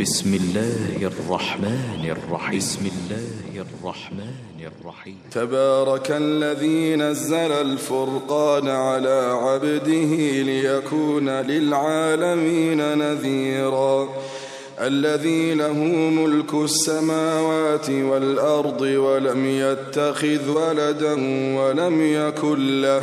بسم الله الرحمن الرحيم. بسم الله الرحمن الرحيم. تبارك الذي نزل الفرقان على عبده ليكون للعالمين نذيرا. الذي له ملك السماوات والأرض ولم يتخذ ولدا ولم يكن له.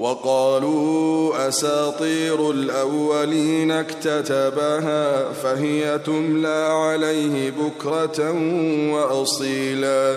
وقالوا أساطير الأولين اكتتبها فهي تملى عليه بكرة وأصيلا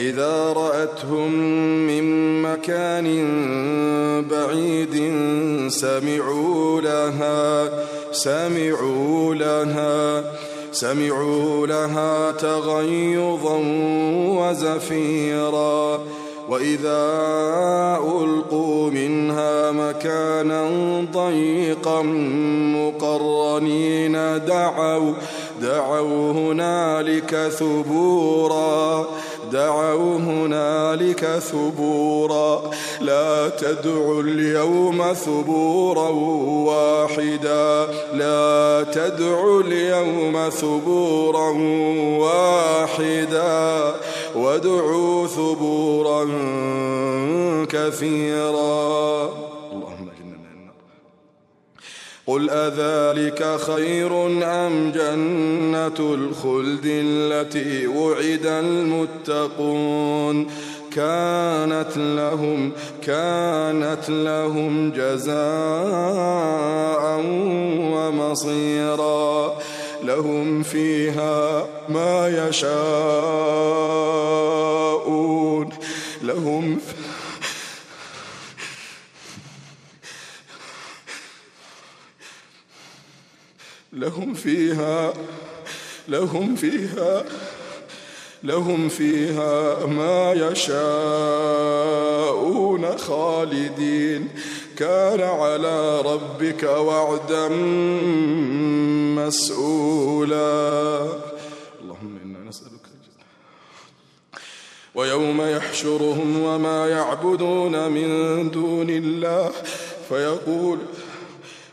إذا رأتهم من مكان بعيد سمعوا لها سمعوا لها سمعوا لها تغيظا وزفيرا. وإذا ألقوا منها مكانا ضيقا مقرنين دعوا دعوا هنالك ثبورا. دعوا هنالك ثبورا. لا تدعوا اليوم ثبورا واحدا. لا تدعوا اليوم ثبورا واحدا. وادعوا ثبورا كثيرا. قل أذلك خير أم جنة الخلد التي وعد المتقون كانت لهم كانت لهم جزاء ومصيرا لهم فيها ما يشاءون لهم لهم فيها لهم فيها لهم فيها ما يشاءون خالدين. كان على ربك وعدا مسؤولا. اللهم إنا نسألك ويوم يحشرهم وما يعبدون من دون الله فيقول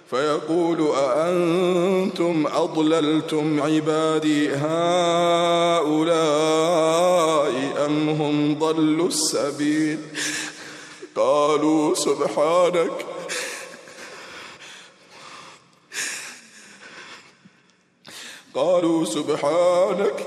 فيقول أأنتم أضللتم عبادي هؤلاء أم هم ضلوا السبيل؟ قالوا سبحانك. قالوا سبحانك.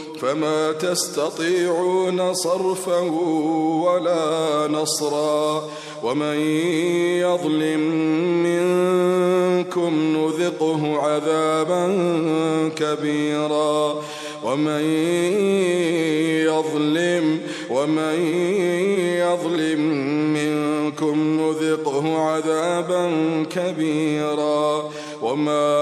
فما تستطيعون صرفا ولا نصرا ومن يظلم منكم نذقه عذابا كبيرا ومن يظلم ومن يظلم منكم نذقه عذابا كبيرا وما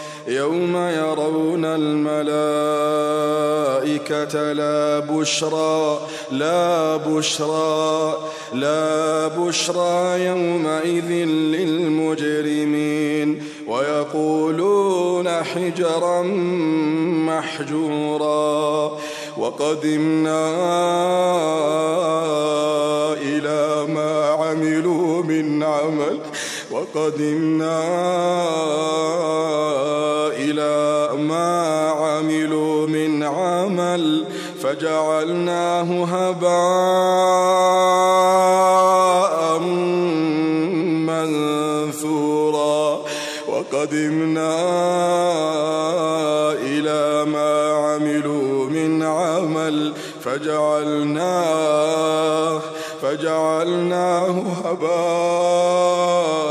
يوم يرون الملائكة لا بشرى لا بشرى لا بشرى يومئذ للمجرمين. ويقولون حجرا محجورا وقدمنا إلى ما عملوا من عمل. وقدمنا إلى ما عملوا من عمل فجعلناه هباء منثورا. وقدمنا إلى ما عملوا من عمل فجعلناه فجعلناه هباء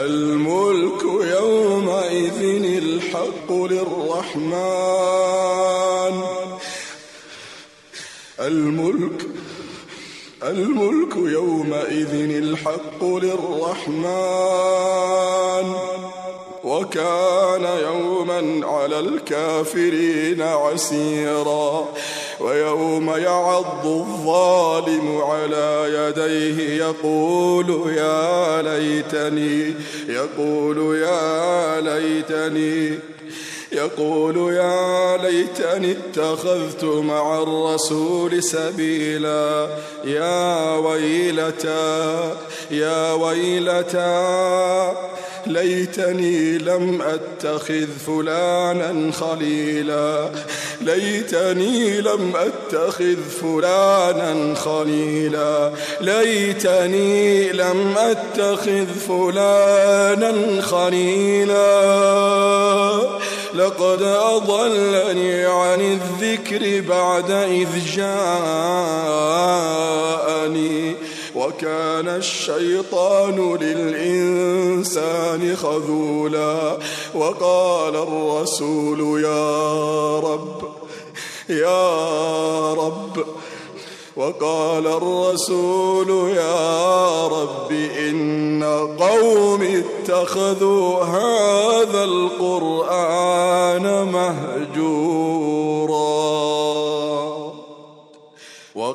الملك يومئذ الحق للرحمن. الملك الملك يومئذ الحق للرحمن. وكان يوما على الكافرين عسيرا. ويوم يعض الظالم على يديه يقول يا ليتني يقول يا ليتني يقول يا ليتني اتخذت مع الرسول سبيلا. يا ويلتا يا ويلتا ليتني لم أتخذ فلانا خليلا. ليتني لم أتخذ فلانا خليلا. ليتني لم أتخذ فلانا خليلا. لقد أضلني عن الذكر بعد إذ جاءني. وكان الشيطان للإنسان خذولا وقال الرسول يا رب يا رب وقال الرسول يا رب إن قوم اتخذوا هذا القرآن مهجورا.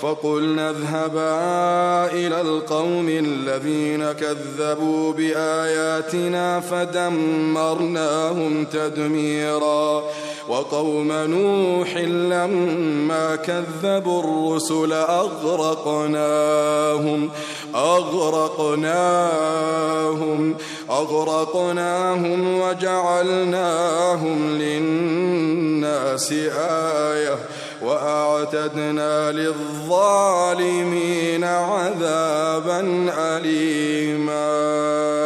فقلنا اذهبا إلى القوم الذين كذبوا بآياتنا فدمرناهم تدميرا. وقوم نوح لما كذبوا الرسل أغرقناهم أغرقناهم أغرقناهم وجعلناهم للناس آية وأعتدنا للظالمين عذابا أليما.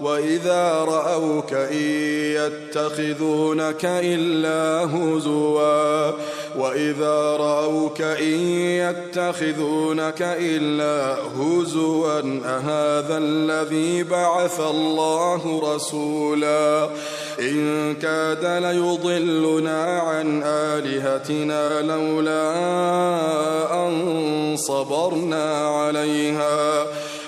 وإذا رأوك إن يتخذونك إلا هزوا. وإذا رأوك إن يتخذونك إلا هزوا. أهذا الذي بعث الله رسولا. إن كاد ليضلنا عن آلهتنا لولا أن صبرنا عليها.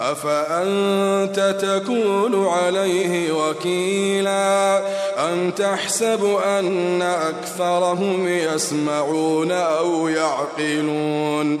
أفأنت تكون عليه وكيلا؟ أم تحسب أن أكثرهم يسمعون أو يعقلون؟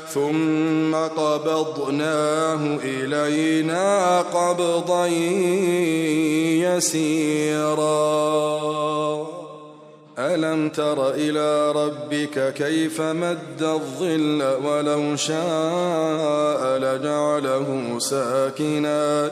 ثم قبضناه إلينا قبضا يسيرا. ألم تر إلى ربك كيف مد الظل ولو شاء لجعله ساكنا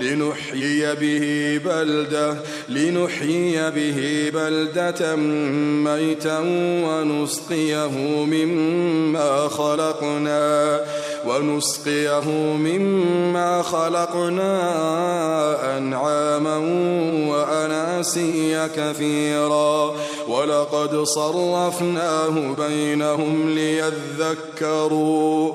لنحيي به بلدة لنحيي به بلدة ميتا ونسقيه مما خلقنا ونسقيه مما خلقنا أنعاما وأناسيا كثيرا. ولقد صرفناه بينهم ليذكروا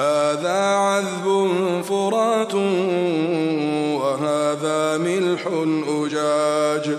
هذا عذب فرات وهذا ملح أجاج.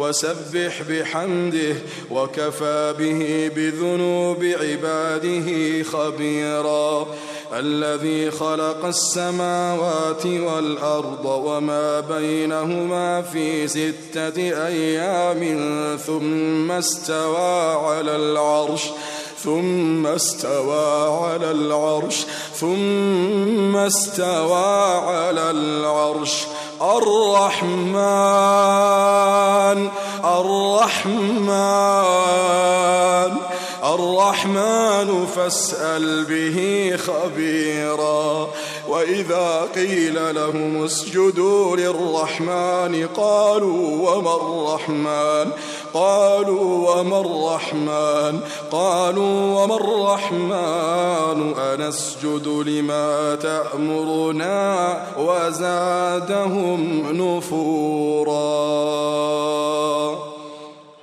وسبح بحمده وكفى به بذنوب عباده خبيرا. الذي خلق السماوات والأرض وما بينهما في ستة أيام ثم استوى على العرش ثم استوى على العرش ثم استوى على العرش. الرحمن الرحمن الرحمن فاسأل به خبيرا. وإذا قيل لهم اسجدوا للرحمن قالوا وما الرحمن؟ قالوا وما الرحمن؟ قالوا وما الرحمن؟ أنسجد لما تأمرنا وزادهم نفورا.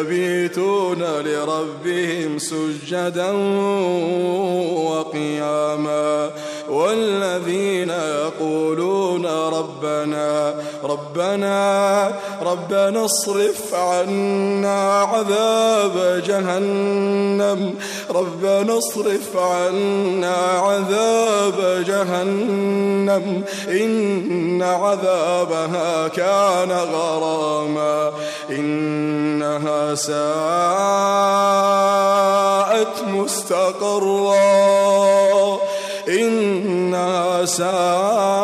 يبيتون لربهم سجدا وقياما والذين يقولون ربنا ربنا ربنا اصرف عنا عذاب جهنم. ربنا اصرف عنا عذاب جهنم. إن عذابها كان غراما. إنها ساءت مستقرا. إنها ساءت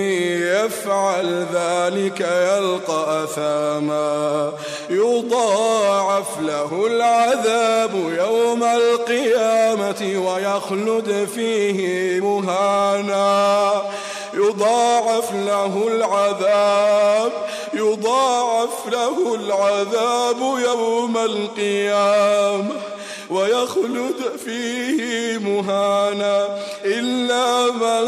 يفعل ذلك يلقى أثاما. يضاعف له العذاب يوم القيامة ويخلد فيه مهانا. يضاعف له العذاب يضاعف له العذاب يوم القيامة ويخلد فيه مهانا. إلا من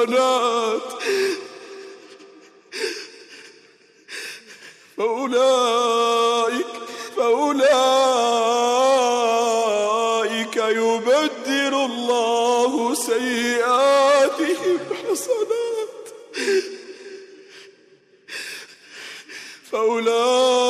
حسنات فأولئك فأولئك يبدل الله سيئاتهم حسنات. فأولئك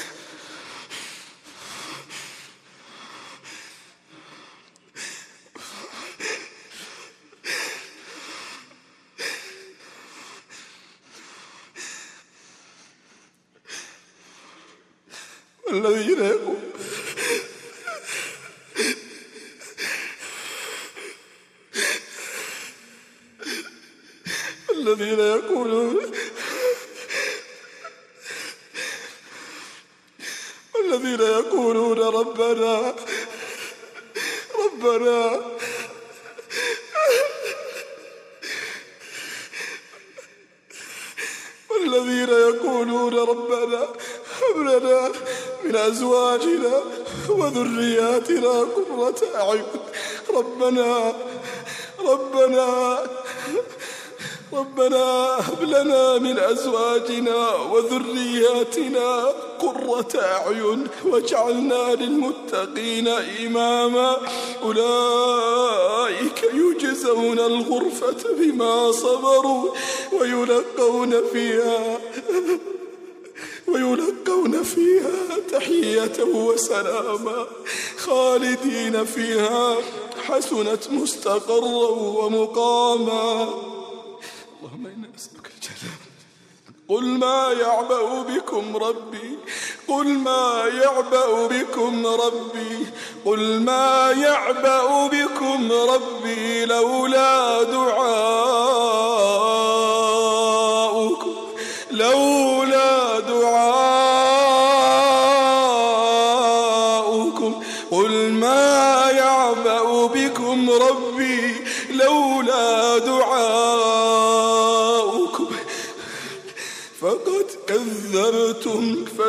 الذين يقول الذين يقولون الذين يقولون ربنا ربنا. والذين يقولون ربنا هب لنا من أزواجنا وذرياتنا قرة أعين. ربنا ربنا ربنا هب لنا من أزواجنا وذرياتنا قرة أعين. واجعلنا للمتقين إماما. أولئك يجزون الغرفة بما صبروا ويلقون فيها ويلقون فيها تحية وسلاما خالدين فيها حسنت مستقرا ومقاما. اللهم إنا نسألك الجنة. قل ما يعبأ بكم ربي قل ما يعبأ بكم ربي قل ما يعبأ بكم ربي لولا دعاؤكم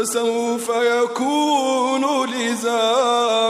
فسوف يكون لزاما.